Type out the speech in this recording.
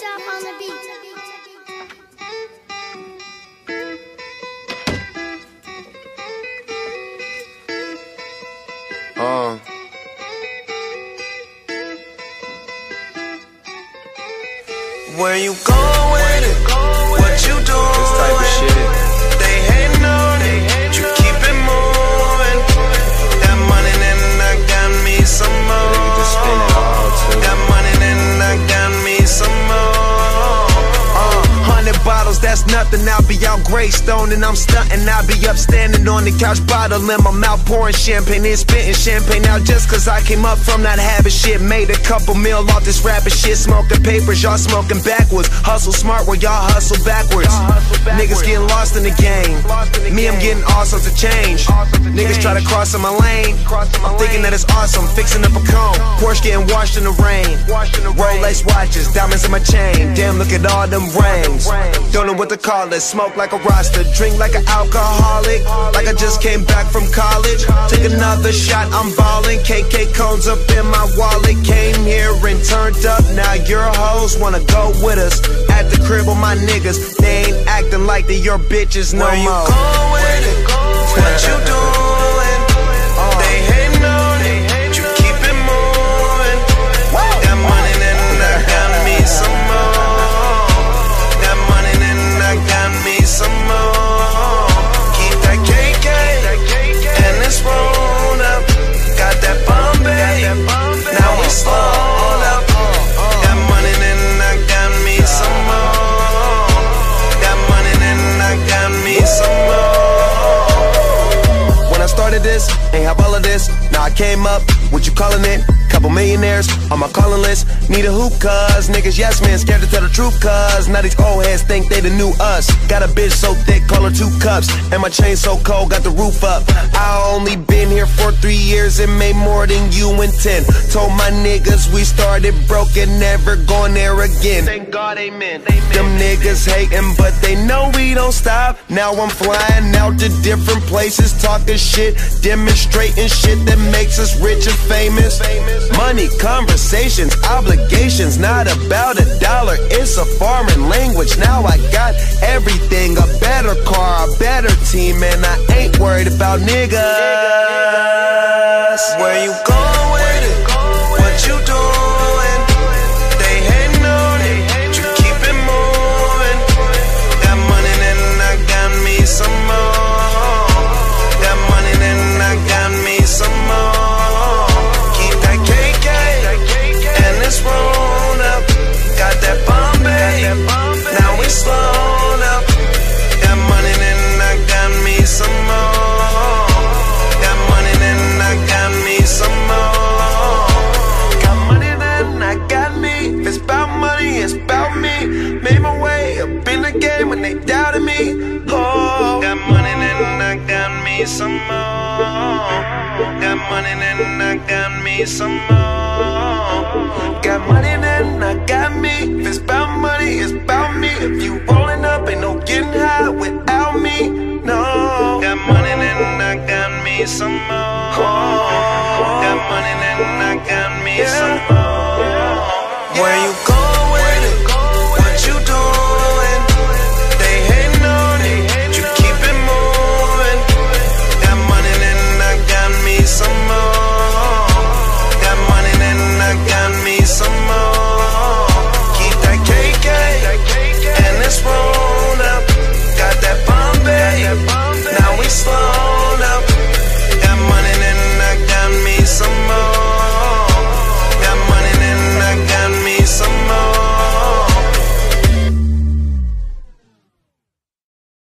Top on the beat. Uh. Where you going with it? What you doing? This type of shit. That's nothing. I'll be out Greystone and I'm stunting. I'll be up standing on the couch, bottling my mouth, pouring champagne and spitting champagne. out just cause I came up from that habit shit, made a couple mil off this rapping shit, smoking papers, y'all smoking backwards. Hustle smart where y'all hustle backwards. Niggas getting lost in the game. Me, I'm getting all sorts of change. Niggas try to cross in my lane. I'm thinking that it's awesome, fixing up a cone. Porsche getting washed in the rain. Rolex watches, diamonds in my chain. Damn, look at all them rings. Don't know what to call it. Smoke like a roster, drink like an alcoholic. Like I just came back from college. Take another shot, I'm ballin'. KK cones up in my wallet. Came here turned up. Now your hoes wanna go with us. At the crib with my niggas. They ain't acting like they your bitches no Where you more. going have all of this. Now I came up, what you calling it? Couple millionaires on my calling list. Need a hoop, cuz niggas, yes man, scared to tell the truth, cuz now these old heads think they the new us. Got a bitch so thick, call her two cups. And my chain so cold, got the roof up. I only been here for three years and made more than you in ten. Told my niggas we started broke and never going there again. Thank God, amen. Them niggas hating, but they know we don't stop. Now I'm flying out to different places, talking shit, demonstrating shit that makes us rich and famous. Money, conversations, obligations, not about a dollar. It's a foreign language. Now I got everything a better car, a better team, and I ain't worried about niggas. Where you going Got money, then I got me some more. Got money, then I got me. If it's about money, it's